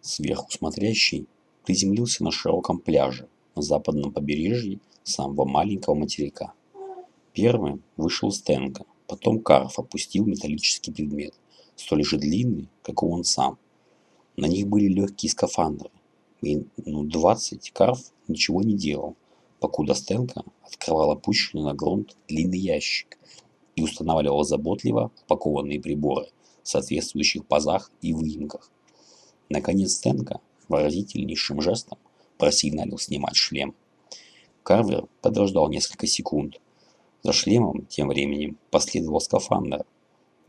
сверху смотрящий, приземлился на широком пляже на западном побережье самого маленького материка. Первым вышел Стенка, потом Карф опустил металлический предмет, столь же длинный, как и он сам. На них были легкие скафандры. Минут двадцать Карф ничего не делал, покуда Стенка открывал опущенный на грунт длинный ящик и устанавливал заботливо упакованные приборы в соответствующих пазах и выемках. Наконец Стенка выразительнейшим жестом просигналил снимать шлем. Карвер подождал несколько секунд. За шлемом тем временем последовал скафандр.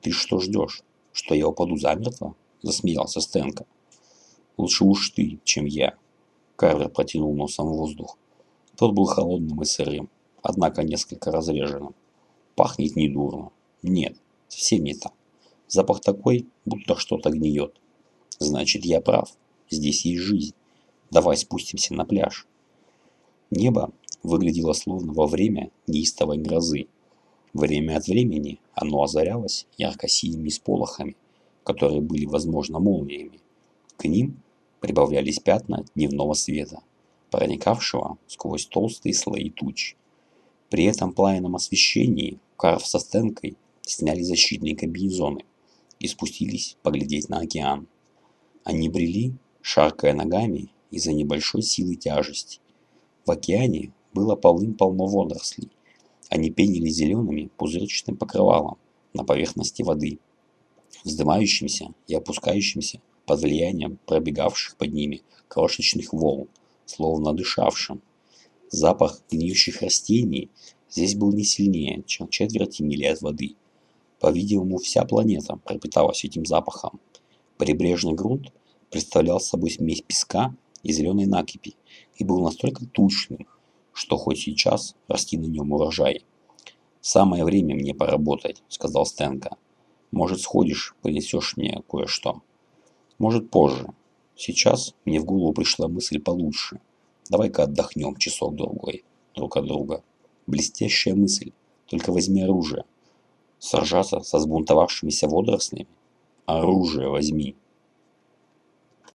«Ты что ждешь? Что я упаду замертво?» – засмеялся Стенка. «Лучше уж ты, чем я». Карвер протянул носом воздух. Тот был холодным и сырым, однако несколько разреженным. Пахнет недурно. Нет, совсем не так. Запах такой, будто что-то гниет. Значит, я прав. Здесь есть жизнь. Давай спустимся на пляж. Небо выглядело словно во время неистовой грозы. Время от времени оно озарялось ярко-синими сполохами, которые были, возможно, молниями. К ним прибавлялись пятна дневного света, проникавшего сквозь толстые слои туч. При этом пламенном освещении Карв со Стенкой сняли защитные комбинезоны и спустились поглядеть на океан. Они брели, шаркая ногами из-за небольшой силы тяжести. В океане было полным-полно водорослей. Они пенили зелеными пузырчатым покрывалом на поверхности воды, вздымающимся и опускающимся под влиянием пробегавших под ними крошечных волн, словно дышавшим. Запах гниющих растений здесь был не сильнее, чем четверти мили от воды. По-видимому, вся планета пропиталась этим запахом. Прибрежный грунт представлял собой смесь песка и зеленой накипи и был настолько тучным, что хоть сейчас расти на нем урожай. «Самое время мне поработать», — сказал Стенка. «Может, сходишь, принесешь мне кое-что?» «Может, позже. Сейчас мне в голову пришла мысль получше. Давай-ка отдохнем часок-другой друг от друга. Блестящая мысль. Только возьми оружие. Сражаться со сбунтовавшимися водорослями? Оружие возьми.